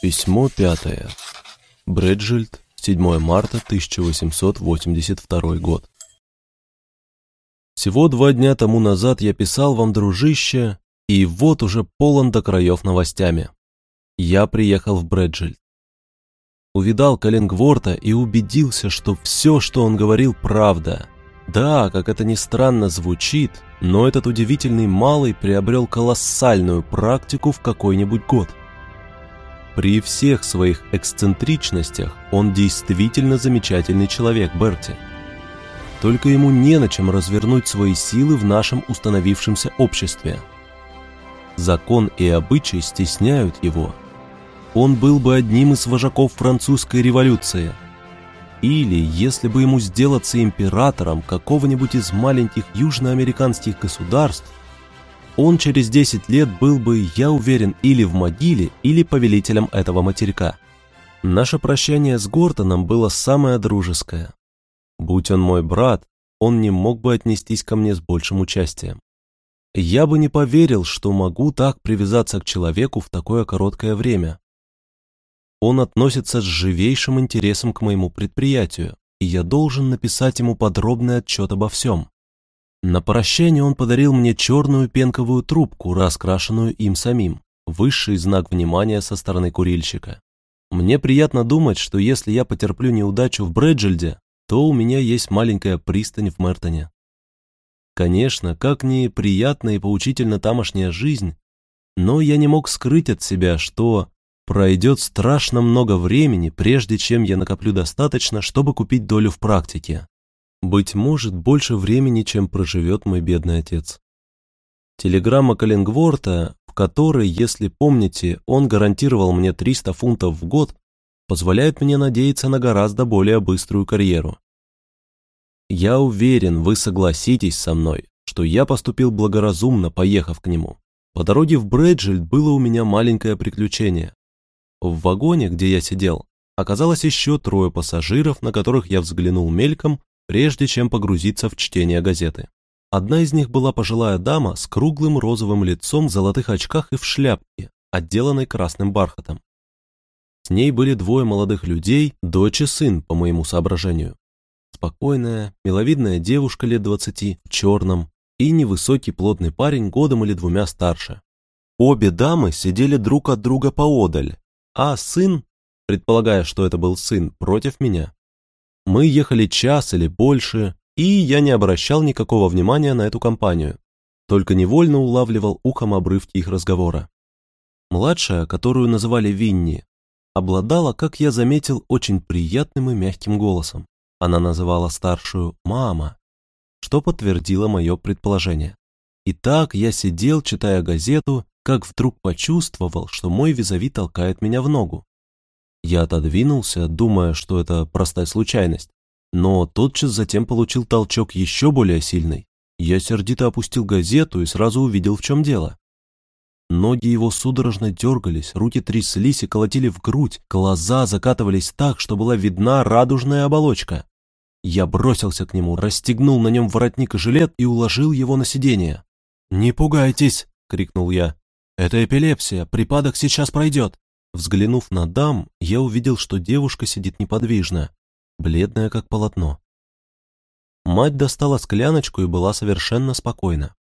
Письмо пятое. Брэджильд, 7 марта 1882 год. Всего два дня тому назад я писал вам, дружище, и вот уже полон до краев новостями. Я приехал в Брэджильд. Увидал Каллингворта и убедился, что все, что он говорил, правда. Да, как это ни странно звучит, но этот удивительный малый приобрел колоссальную практику в какой-нибудь год. При всех своих эксцентричностях он действительно замечательный человек, Берти. Только ему не на чем развернуть свои силы в нашем установившемся обществе. Закон и обычаи стесняют его. Он был бы одним из вожаков французской революции. Или, если бы ему сделаться императором какого-нибудь из маленьких южноамериканских государств, он через 10 лет был бы, я уверен, или в могиле, или повелителем этого материка. Наше прощание с Гортоном было самое дружеское. Будь он мой брат, он не мог бы отнестись ко мне с большим участием. Я бы не поверил, что могу так привязаться к человеку в такое короткое время. Он относится с живейшим интересом к моему предприятию, и я должен написать ему подробный отчет обо всем. На прощание он подарил мне черную пенковую трубку, раскрашенную им самим, высший знак внимания со стороны курильщика. Мне приятно думать, что если я потерплю неудачу в Брэджельде, то у меня есть маленькая пристань в Мертоне. Конечно, как ни приятна и поучительна тамошняя жизнь, но я не мог скрыть от себя, что пройдет страшно много времени, прежде чем я накоплю достаточно, чтобы купить долю в практике. Быть может, больше времени, чем проживет мой бедный отец. Телеграмма Каллингворта, в которой, если помните, он гарантировал мне 300 фунтов в год, позволяет мне надеяться на гораздо более быструю карьеру. Я уверен, вы согласитесь со мной, что я поступил благоразумно, поехав к нему. По дороге в Брэджельд было у меня маленькое приключение. В вагоне, где я сидел, оказалось еще трое пассажиров, на которых я взглянул мельком прежде чем погрузиться в чтение газеты. Одна из них была пожилая дама с круглым розовым лицом в золотых очках и в шляпке, отделанной красным бархатом. С ней были двое молодых людей, дочь и сын, по моему соображению. Спокойная, миловидная девушка лет двадцати, в черном, и невысокий плотный парень годом или двумя старше. Обе дамы сидели друг от друга поодаль, а сын, предполагая, что это был сын, против меня. Мы ехали час или больше, и я не обращал никакого внимания на эту компанию, только невольно улавливал ухом обрывки их разговора. Младшая, которую называли Винни, обладала, как я заметил, очень приятным и мягким голосом. Она называла старшую «мама», что подтвердило мое предположение. Итак, я сидел, читая газету, как вдруг почувствовал, что мой визави толкает меня в ногу. Я отодвинулся, думая, что это простая случайность, но тотчас затем получил толчок еще более сильный. Я сердито опустил газету и сразу увидел, в чем дело. Ноги его судорожно дергались, руки тряслись и колотили в грудь, глаза закатывались так, что была видна радужная оболочка. Я бросился к нему, расстегнул на нем воротник и жилет и уложил его на сиденье. «Не пугайтесь!» — крикнул я. «Это эпилепсия, припадок сейчас пройдет!» Взглянув на дам, я увидел, что девушка сидит неподвижно, бледная как полотно. Мать достала скляночку и была совершенно спокойна.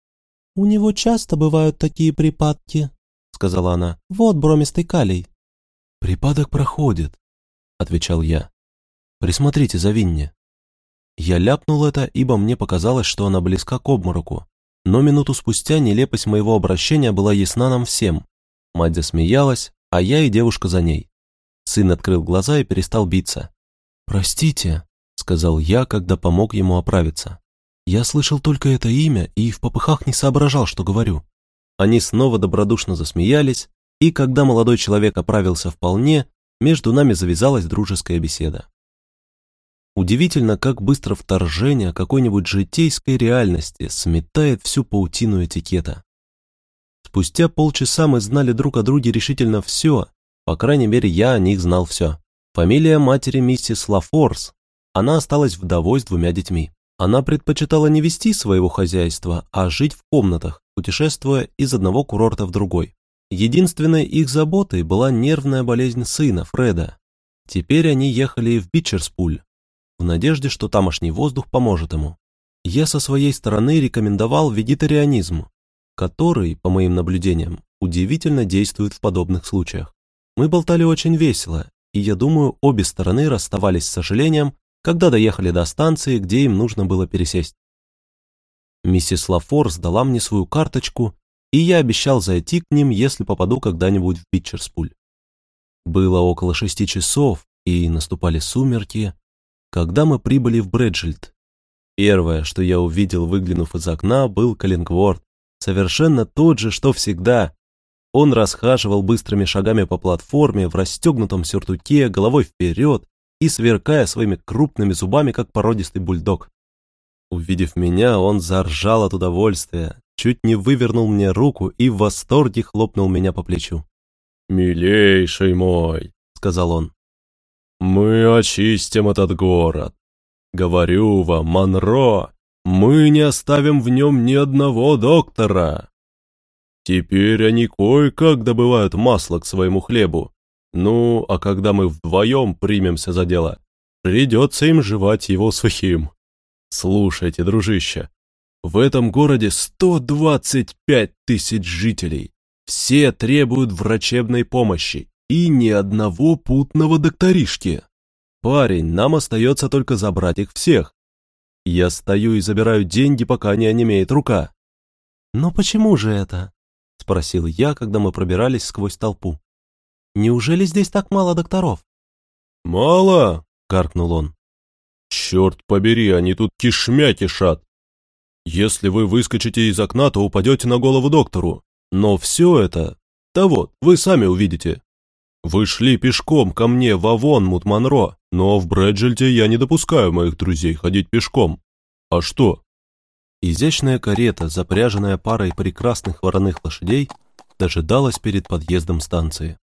«У него часто бывают такие припадки», — сказала она. «Вот бромистый калий». «Припадок проходит», — отвечал я. «Присмотрите за Винни». Я ляпнул это, ибо мне показалось, что она близка к обмороку. Но минуту спустя нелепость моего обращения была ясна нам всем. Мать засмеялась, а я и девушка за ней. Сын открыл глаза и перестал биться. «Простите», — сказал я, когда помог ему оправиться. «Я слышал только это имя и в попыхах не соображал, что говорю». Они снова добродушно засмеялись, и когда молодой человек оправился вполне, между нами завязалась дружеская беседа. Удивительно, как быстро вторжение какой-нибудь житейской реальности сметает всю паутину этикета. Спустя полчаса мы знали друг о друге решительно все, по крайней мере, я о них знал все. Фамилия матери миссис Лафорс. Она осталась вдовой с двумя детьми. Она предпочитала не вести своего хозяйства, а жить в комнатах, путешествуя из одного курорта в другой. Единственной их заботой была нервная болезнь сына, Фреда. Теперь они ехали в Бичерспуль, в надежде, что тамошний воздух поможет ему. Я со своей стороны рекомендовал вегетарианизм, который, по моим наблюдениям, удивительно действует в подобных случаях. Мы болтали очень весело, и я думаю, обе стороны расставались с сожалением, когда доехали до станции, где им нужно было пересесть. Миссис Лафор сдала мне свою карточку, и я обещал зайти к ним, если попаду когда-нибудь в Бичерспуль. Было около шести часов, и наступали сумерки, когда мы прибыли в Брэджельд. Первое, что я увидел, выглянув из окна, был Каллингворд, совершенно тот же, что всегда. Он расхаживал быстрыми шагами по платформе в расстегнутом сюртуке, головой вперед и сверкая своими крупными зубами, как породистый бульдог. Увидев меня, он заржал от удовольствия, чуть не вывернул мне руку и в восторге хлопнул меня по плечу. «Милейший мой», — сказал он, — «мы очистим этот город. Говорю вам, Монро, мы не оставим в нем ни одного доктора. Теперь они кое-как добывают масло к своему хлебу. Ну, а когда мы вдвоем примемся за дело, придется им жевать его сухим. Слушайте, дружище, в этом городе 125 тысяч жителей. Все требуют врачебной помощи и ни одного путного докторишки. Парень, нам остается только забрать их всех. Я стою и забираю деньги, пока не онемеет рука. «Но почему же это?» — спросил я, когда мы пробирались сквозь толпу. «Неужели здесь так мало докторов?» «Мало!» — каркнул он. «Черт побери, они тут кишмя кишат. Если вы выскочите из окна, то упадете на голову доктору. Но все это... Да вот, вы сами увидите. Вы шли пешком ко мне в Авонмут, Монро, но в Брэджельте я не допускаю моих друзей ходить пешком. А что? Изящная карета, запряженная парой прекрасных вороных лошадей, дожидалась перед подъездом станции.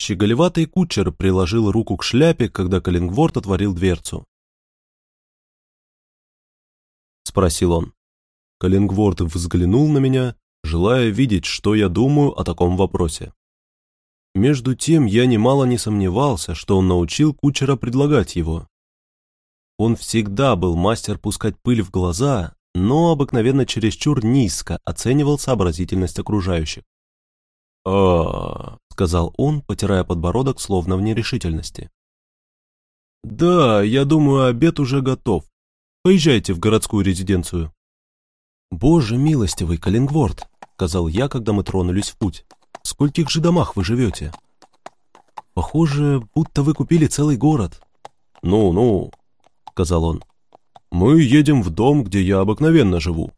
Щеголеватый кучер приложил руку к шляпе, когда Каллингворд отворил дверцу. Спросил он. Каллингворд взглянул на меня, желая видеть, что я думаю о таком вопросе. Между тем я немало не сомневался, что он научил кучера предлагать его. Он всегда был мастер пускать пыль в глаза, но обыкновенно чересчур низко оценивал сообразительность окружающих. а, сказал он, потирая подбородок, словно в нерешительности. «Да, я думаю, обед уже готов. Поезжайте в городскую резиденцию». «Боже милостивый, Каллингворд», — сказал я, когда мы тронулись в путь. «В скольких же домах вы живете?» «Похоже, будто вы купили целый город». «Ну-ну», — сказал он. «Мы едем в дом, где я обыкновенно живу.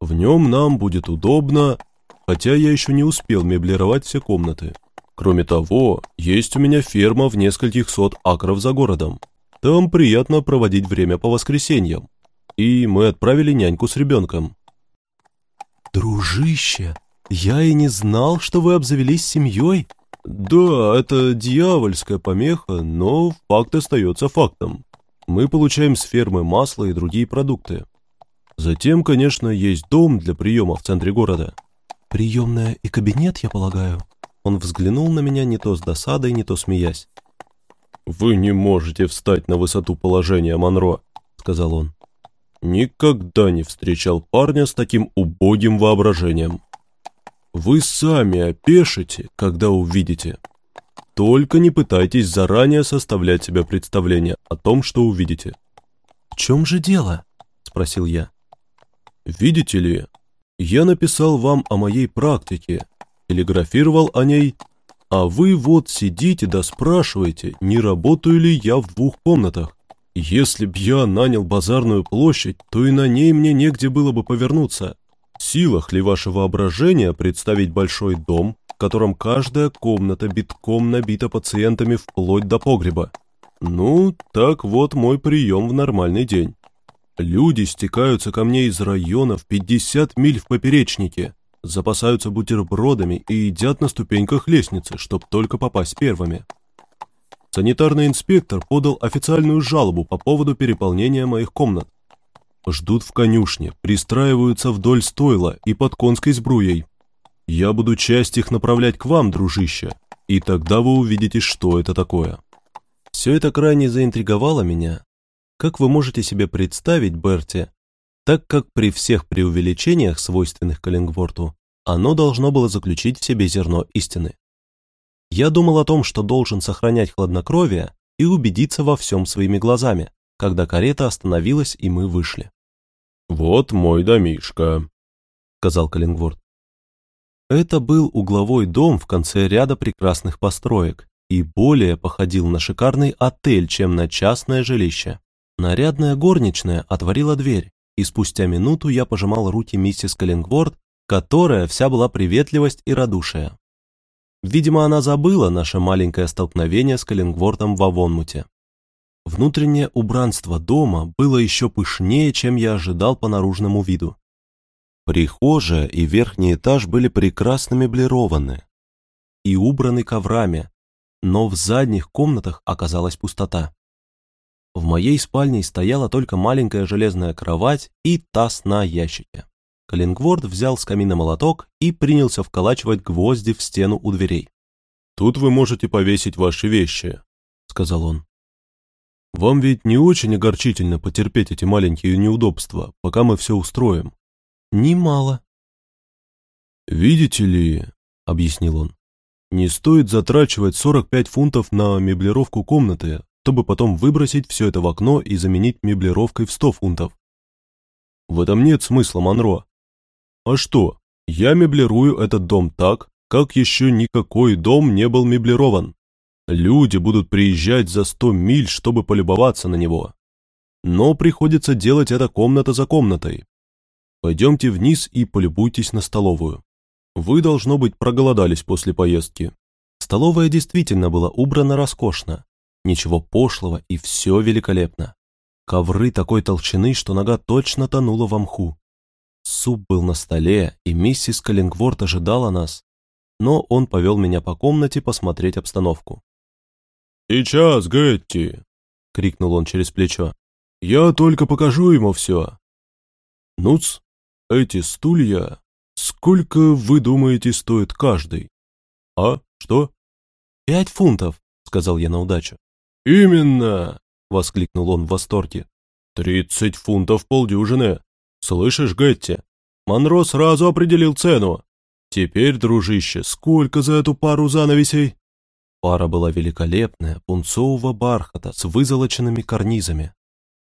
В нем нам будет удобно, хотя я еще не успел меблировать все комнаты. Кроме того, есть у меня ферма в нескольких сот акров за городом. Там приятно проводить время по воскресеньям. И мы отправили няньку с ребенком. «Дружище, я и не знал, что вы обзавелись семьей». «Да, это дьявольская помеха, но факт остается фактом. Мы получаем с фермы масло и другие продукты. Затем, конечно, есть дом для приема в центре города». «Приемная и кабинет, я полагаю?» Он взглянул на меня не то с досадой, не то смеясь. «Вы не можете встать на высоту положения, Монро», — сказал он. Никогда не встречал парня с таким убогим воображением. Вы сами опешите, когда увидите. Только не пытайтесь заранее составлять себе представление о том, что увидите. «В чем же дело?» – спросил я. «Видите ли, я написал вам о моей практике, телеграфировал о ней, а вы вот сидите да спрашиваете, не работаю ли я в двух комнатах. Если б я нанял базарную площадь, то и на ней мне негде было бы повернуться. Силах ли ваше воображение представить большой дом, в котором каждая комната битком набита пациентами вплоть до погреба? Ну, так вот мой прием в нормальный день. Люди стекаются ко мне из районов 50 миль в поперечнике, запасаются бутербродами и едят на ступеньках лестницы, чтоб только попасть первыми. Санитарный инспектор подал официальную жалобу по поводу переполнения моих комнат. Ждут в конюшне, пристраиваются вдоль стойла и под конской сбруей. Я буду часть их направлять к вам, дружище, и тогда вы увидите, что это такое». Все это крайне заинтриговало меня. Как вы можете себе представить, Берти, так как при всех преувеличениях, свойственных Каллингворту, оно должно было заключить в себе зерно истины. Я думал о том, что должен сохранять хладнокровие и убедиться во всем своими глазами, когда карета остановилась и мы вышли. «Вот мой домишко», — сказал Каллингворт. Это был угловой дом в конце ряда прекрасных построек и более походил на шикарный отель, чем на частное жилище. Нарядная горничная отворила дверь, и спустя минуту я пожимал руки миссис Каллингворд, которая вся была приветливость и радушие. Видимо, она забыла наше маленькое столкновение с Каллингвортом в Авонмуте. Внутреннее убранство дома было еще пышнее, чем я ожидал по наружному виду. Прихожая и верхний этаж были прекрасно меблированы и убраны коврами, но в задних комнатах оказалась пустота. В моей спальне стояла только маленькая железная кровать и таз на ящике. Каллингворд взял с камина молоток и принялся вколачивать гвозди в стену у дверей. «Тут вы можете повесить ваши вещи», — сказал он. «Вам ведь не очень огорчительно потерпеть эти маленькие неудобства, пока мы все устроим?» Немало. «Видите ли», — объяснил он, — «не стоит затрачивать 45 фунтов на меблировку комнаты, чтобы потом выбросить все это в окно и заменить меблировкой в 100 фунтов. В этом нет смысла, Монро. А что, я меблирую этот дом так, как еще никакой дом не был меблирован. Люди будут приезжать за 100 миль, чтобы полюбоваться на него. Но приходится делать это комната за комнатой, Пойдемте вниз и полюбуйтесь на столовую. Вы, должно быть, проголодались после поездки. Столовая действительно была убрана роскошно. Ничего пошлого и все великолепно. Ковры такой толщины, что нога точно тонула в мху. Суп был на столе, и миссис Каллингворт ожидала нас, но он повел меня по комнате посмотреть обстановку. «Сейчас, Гетти!» — крикнул он через плечо. «Я только покажу ему все». «Ну-ц, эти стулья, сколько, вы думаете, стоит каждый? А, что? Пять фунтов, сказал я на удачу. Именно, воскликнул он в восторге. Тридцать фунтов полдюжины. Слышишь, Гетти? Монро сразу определил цену. Теперь, дружище, сколько за эту пару занавесей? Пара была великолепная, пунцового бархата с вызолоченными карнизами.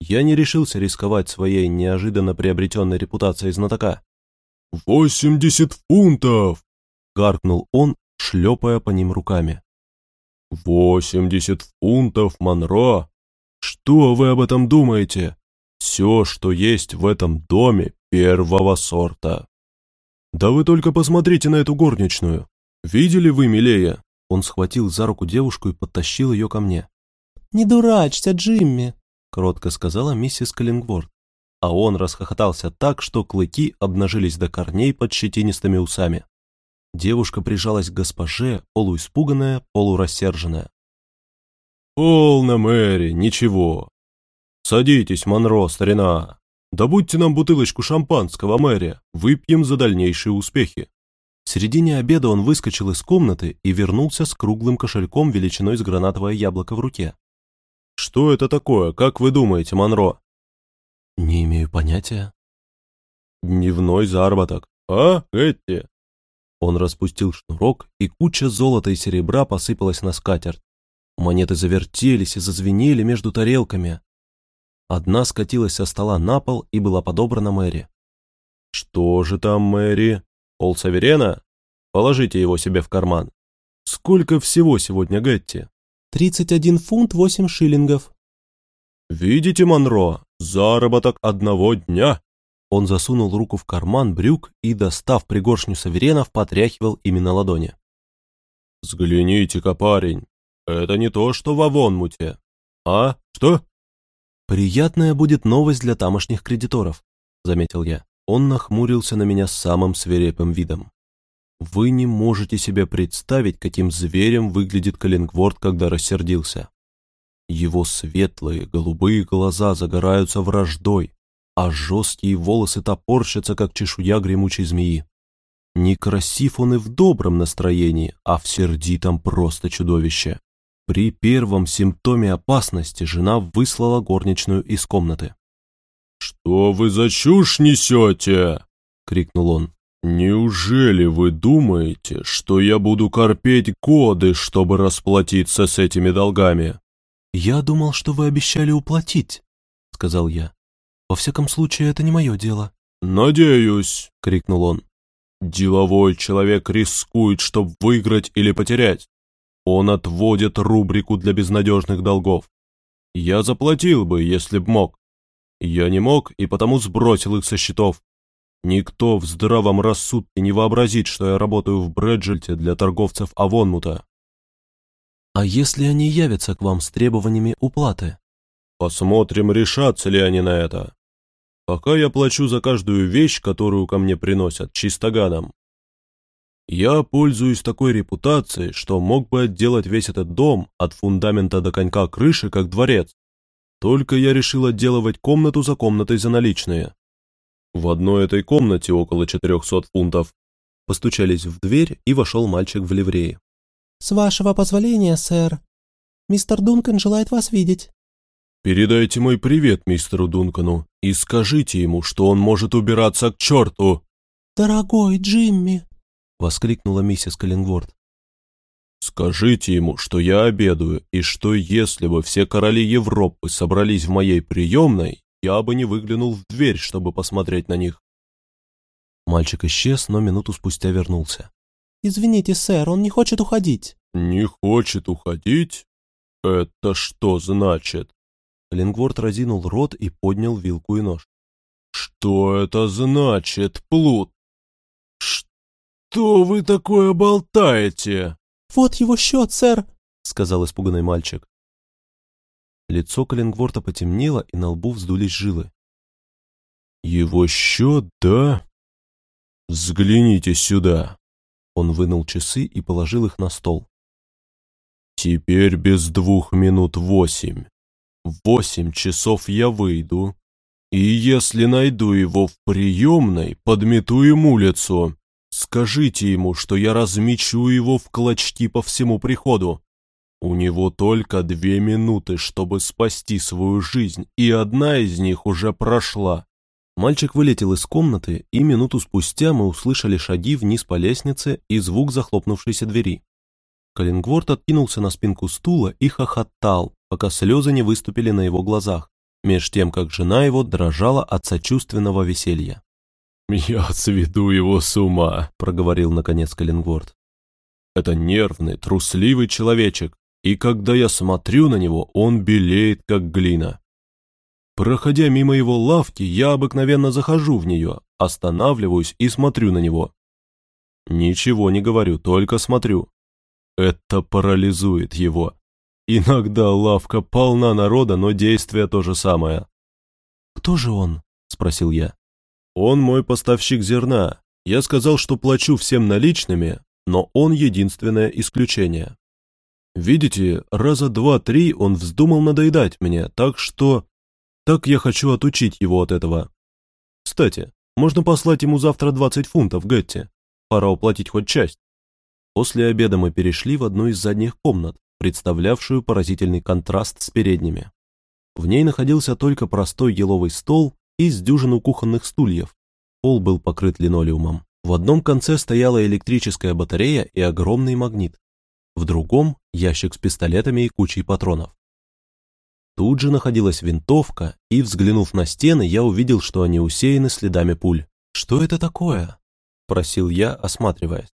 Я не решился рисковать своей неожиданно приобретенной репутацией знатока. «Восемьдесят фунтов!» — гаркнул он, шлепая по ним руками. «Восемьдесят фунтов, Монро! Что вы об этом думаете? Все, что есть в этом доме, первого сорта!» «Да вы только посмотрите на эту горничную! Видели вы, милее?» Он схватил за руку девушку и подтащил ее ко мне. «Не дурачься, Джимми!» кротко сказала миссис Каллингворд. А он расхохотался так, что клыки обнажились до корней под щетинистыми усами. Девушка прижалась к госпоже, полуиспуганная, полурассерженная. «Полно, Мэри, ничего. Садитесь, Монро, старина. Добудьте нам бутылочку шампанского, Мэри, выпьем за дальнейшие успехи». В середине обеда он выскочил из комнаты и вернулся с круглым кошельком величиной с гранатовое яблоко в руке. Что это такое, как вы думаете, Монро? Не имею понятия. Дневной заработок. А, Этти? Он распустил шнурок, и куча золота и серебра посыпалась на скатерть. Монеты завертелись и зазвенели между тарелками. Одна скатилась со стола на пол и была подобрана Мэри. «Что же там, Мэри? Пол Саверена? Положите его себе в карман. Сколько всего сегодня, Гетти?» Тридцать один фунт восемь шиллингов. «Видите, Монро, заработок одного дня!» Он засунул руку в карман брюк и, достав пригоршню саверенов, потряхивал ими на ладони. «Взгляните-ка, парень, это не то, что в Авонмуте. А, что?» «Приятная будет новость для тамошних кредиторов», — заметил я. Он нахмурился на меня самым свирепым видом. Вы не можете себе представить, каким зверем выглядит Каллингворд, когда рассердился. Его светлые, голубые глаза загораются враждой, а жесткие волосы топорщатся, как чешуя гремучей змеи. Некрасив он и в добром настроении, а в сердитом просто чудовище. При первом симптоме опасности жена выслала горничную из комнаты. «Что вы за чушь несете?» — крикнул он. «Неужели вы думаете, что я буду корпеть годы, чтобы расплатиться с этими долгами?» «Я думал, что вы обещали уплатить», — сказал я. «Во всяком случае, это не мое дело». «Надеюсь», — крикнул он. «Деловой человек рискует, чтобы выиграть или потерять. Он отводит рубрику для безнадежных долгов. Я заплатил бы, если б мог. Я не мог и потому сбросил их со счетов. Никто в здравом рассудке не вообразит, что я работаю в Брэджельте для торговцев Авонмута. А если они явятся к вам с требованиями уплаты? Посмотрим, решатся ли они на это. Пока я плачу за каждую вещь, которую ко мне приносят, чистоганом. Я пользуюсь такой репутацией, что мог бы отделать весь этот дом от фундамента до конька крыши, как дворец. Только я решил отделывать комнату за комнатой за наличные. В одной этой комнате около 400 фунтов. Постучались в дверь, и вошел мальчик в ливрее. «С вашего позволения, сэр. Мистер Дункан желает вас видеть». «Передайте мой привет мистеру Дункану и скажите ему, что он может убираться к черту». «Дорогой Джимми!» — воскликнула миссис Каллингворд. «Скажите ему, что я обедаю, и что если бы все короли Европы собрались в моей приемной, я бы не выглянул в дверь, чтобы посмотреть на них». Мальчик исчез, но минуту спустя вернулся. «Извините, сэр, он не хочет уходить». «Не хочет уходить? Это что значит?» Лингворд разинул рот и поднял вилку и нож. «Что это значит, плут? Что вы такое болтаете?» «Вот его счет, сэр», — сказал испуганный мальчик. Лицо Каллингворта потемнело, и на лбу вздулись жилы. «Его счет, да? Взгляните сюда!» Он вынул часы и положил их на стол. «Теперь без двух минут восемь. Восемь часов я выйду, и если найду его в приемной, подмету ему улицу. Скажите ему, что я размечу его в клочки по всему приходу. У него только две минуты, чтобы спасти свою жизнь, и одна из них уже прошла. Мальчик вылетел из комнаты, и минуту спустя мы услышали шаги вниз по лестнице и звук захлопнувшейся двери. Каллингворд откинулся на спинку стула и хохотал, пока слезы не выступили на его глазах, меж тем, как жена его дрожала от сочувственного веселья. «Я сведу его с ума», — проговорил наконец Каллингворд. «Это нервный, трусливый человечек, и когда я смотрю на него, он белеет, как глина. Проходя мимо его лавки, я обыкновенно захожу в нее, останавливаюсь и смотрю на него. Ничего не говорю, только смотрю. Это парализует его. Иногда лавка полна народа, но действие то же самое. «Кто же он?» — спросил я. «Он мой поставщик зерна. Я сказал, что плачу всем наличными, но он единственное исключение. Видите, раза два-три он вздумал надоедать мне, так что... Так я хочу отучить его от этого. Кстати, можно послать ему завтра 20 фунтов, Гетти. Пора уплатить хоть часть. После обеда мы перешли в одну из задних комнат, представлявшую поразительный контраст с передними. В ней находился только простой еловый стол и с дюжину кухонных стульев. Пол был покрыт линолеумом. В одном конце стояла электрическая батарея и огромный магнит в другом – ящик с пистолетами и кучей патронов. Тут же находилась винтовка, и, взглянув на стены, я увидел, что они усеяны следами пуль. «Что это такое?» – просил я, осматриваясь.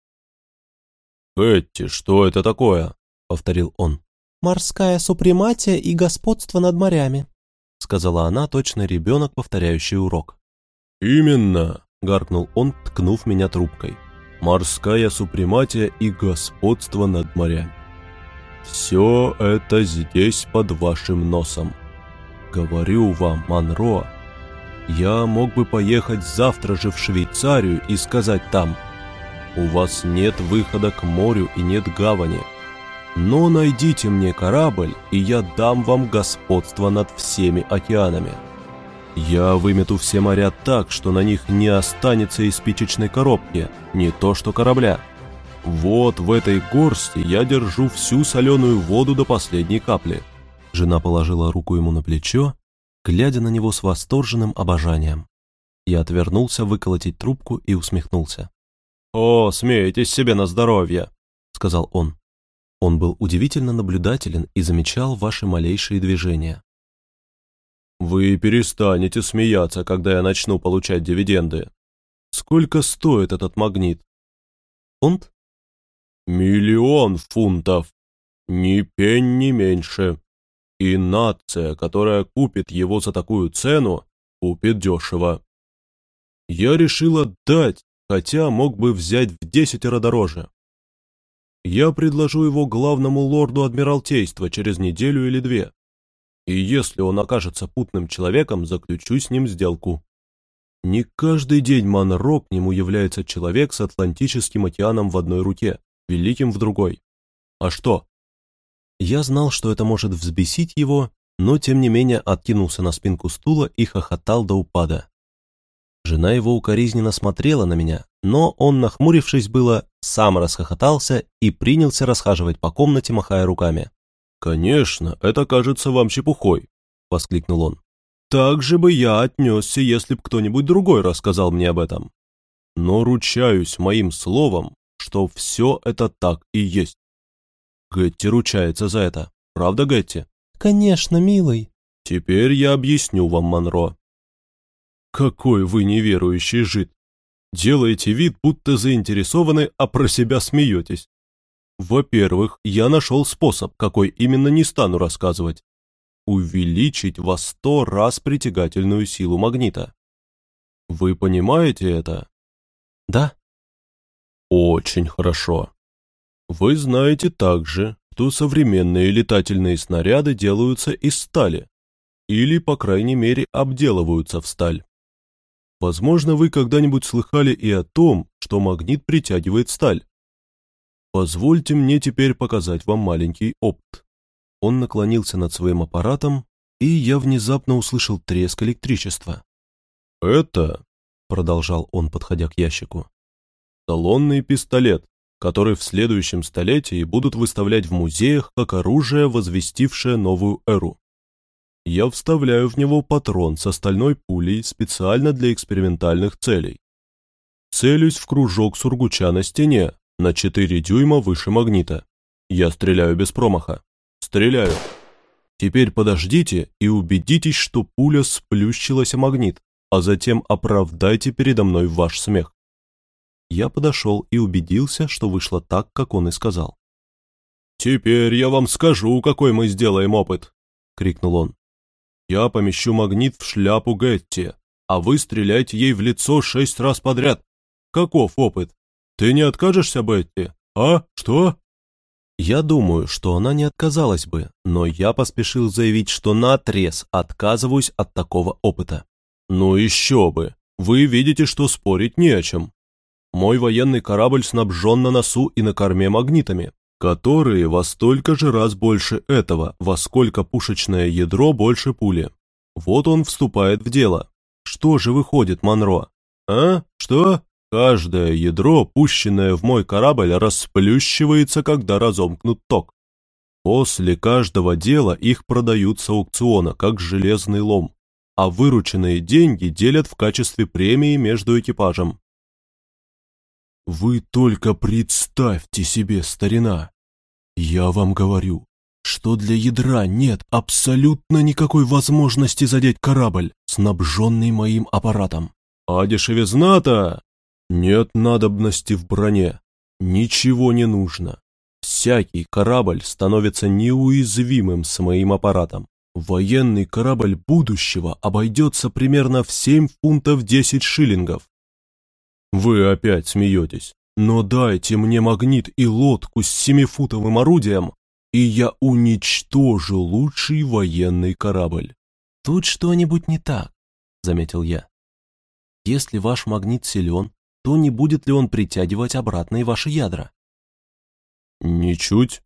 «Этти, что это такое?» – повторил он. «Морская супрематия и господство над морями», – сказала она, точно ребенок, повторяющий урок. «Именно!» – гаркнул он, ткнув меня трубкой морская супрематия и господство над морями. Все это здесь под вашим носом. Говорю вам, Монро, я мог бы поехать завтра же в Швейцарию и сказать там, у вас нет выхода к морю и нет гавани, но найдите мне корабль, и я дам вам господство над всеми океанами. Я вымету все моря так, что на них не останется и спичечной коробки, не то что корабля. Вот в этой горсти я держу всю соленую воду до последней капли». Жена положила руку ему на плечо, глядя на него с восторженным обожанием. Я отвернулся выколотить трубку и усмехнулся. «О, смеетесь себе на здоровье», — сказал он. Он был удивительно наблюдателен и замечал ваши малейшие движения. «Вы перестанете смеяться, когда я начну получать дивиденды. Сколько стоит этот магнит?» «Фунт?» «Миллион фунтов. Ни пень, ни меньше. И нация, которая купит его за такую цену, купит дешево. Я решил отдать, хотя мог бы взять в десятеро дороже. Я предложу его главному лорду Адмиралтейства через неделю или две. И если он окажется путным человеком, заключу с ним сделку. Не каждый день Монро к нему является человек с Атлантическим океаном в одной руке, великим в другой. А что? Я знал, что это может взбесить его, но тем не менее откинулся на спинку стула и хохотал до упада. Жена его укоризненно смотрела на меня, но он, нахмурившись было, сам расхохотался и принялся расхаживать по комнате, махая руками. «Конечно, это кажется вам чепухой», — воскликнул он. «Так же бы я отнесся, если б кто-нибудь другой рассказал мне об этом. Но ручаюсь моим словом, что все это так и есть. Гетти ручается за это. Правда, Гетти?» «Конечно, милый». «Теперь я объясню вам, Монро. Какой вы неверующий жид! Делаете вид, будто заинтересованы, а про себя смеетесь. Во-первых, я нашел способ, какой именно не стану рассказывать. Увеличить во сто раз притягательную силу магнита. Вы понимаете это? Да. Очень хорошо. Вы знаете также, что современные летательные снаряды делаются из стали, или, по крайней мере, обделываются в сталь. Возможно, вы когда-нибудь слыхали и о том, что магнит притягивает сталь. Позвольте мне теперь показать вам маленький опыт. Он наклонился над своим аппаратом, и я внезапно услышал треск электричества. «Это», — продолжал он, подходя к ящику, — «салонный пистолет, который в следующем столетии будут выставлять в музеях как оружие, возвестившее новую эру. Я вставляю в него патрон с стальной пулей специально для экспериментальных целей. Целюсь в кружок сургуча на стене, на 4 дюйма выше магнита. Я стреляю без промаха. Стреляю. Теперь подождите и убедитесь, что пуля сплющилась о магнит, а затем оправдайте передо мной ваш смех. Я подошел и убедился, что вышло так, как он и сказал. «Теперь я вам скажу, какой мы сделаем опыт!» — крикнул он. Я помещу магнит в шляпу Гетти, а вы стреляйте ей в лицо шесть раз подряд. Каков опыт? Ты не откажешься, Бетти? А? Что?» Я думаю, что она не отказалась бы, но я поспешил заявить, что наотрез отказываюсь от такого опыта. «Ну еще бы! Вы видите, что спорить не о чем. Мой военный корабль снабжен на носу и на корме магнитами которые во столько же раз больше этого, во сколько пушечное ядро больше пули. Вот он вступает в дело. Что же выходит, Монро? А? Что? Каждое ядро, пущенное в мой корабль, расплющивается, когда разомкнут ток. После каждого дела их продают с аукциона, как железный лом, а вырученные деньги делят в качестве премии между экипажем. Вы только представьте себе, старина, я вам говорю, что для ядра нет абсолютно никакой возможности задеть корабль, снабженный моим аппаратом. А дешевизна-то? Нет надобности в броне. Ничего не нужно. Всякий корабль становится неуязвимым с моим аппаратом. Военный корабль будущего обойдется примерно в 7 фунтов 10 шиллингов. Вы опять смеетесь. Но дайте мне магнит и лодку с семифутовым орудием, и я уничтожу лучший военный корабль. Тут что-нибудь не так, заметил я. Если ваш магнит силен, то не будет ли он притягивать обратно и ваши ядра? Ничуть.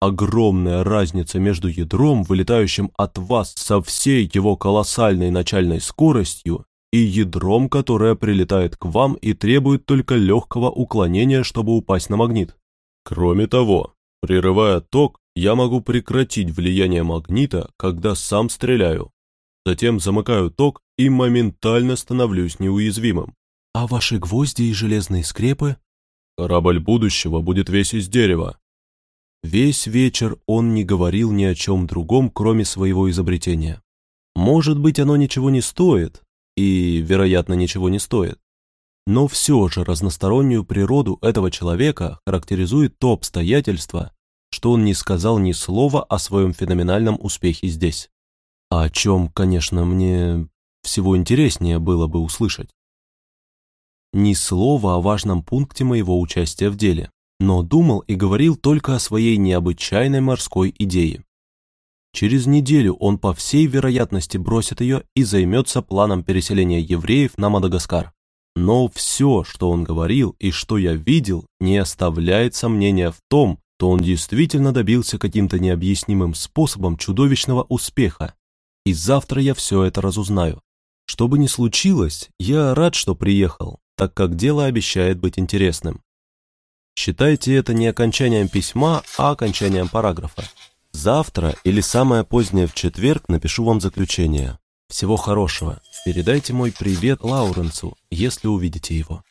огромная разница между ядром, вылетающим от вас со всей его колоссальной начальной скоростью, и ядром, которое прилетает к вам и требует только легкого уклонения, чтобы упасть на магнит. Кроме того, прерывая ток, я могу прекратить влияние магнита, когда сам стреляю. Затем замыкаю ток и моментально становлюсь неуязвимым. А ваши гвозди и железные скрепы? Корабль будущего будет весь из дерева. Весь вечер он не говорил ни о чем другом, кроме своего изобретения. Может быть, оно ничего не стоит, и, вероятно, ничего не стоит. Но все же разностороннюю природу этого человека характеризует то обстоятельство, что он не сказал ни слова о своем феноменальном успехе здесь. А о чем, конечно, мне всего интереснее было бы услышать. Ни слова о важном пункте моего участия в деле, но думал и говорил только о своей необычайной морской идее. Через неделю он по всей вероятности бросит ее и займется планом переселения евреев на Мадагаскар. Но все, что он говорил и что я видел, не оставляет сомнения в том, что он действительно добился каким-то необъяснимым способом чудовищного успеха. И завтра я все это разузнаю. Что бы ни случилось, я рад, что приехал, так как дело обещает быть интересным. Считайте это не окончанием письма, а окончанием параграфа. Завтра или самое позднее в четверг напишу вам заключение. Всего хорошего. Передайте мой привет Лауренсу, если увидите его.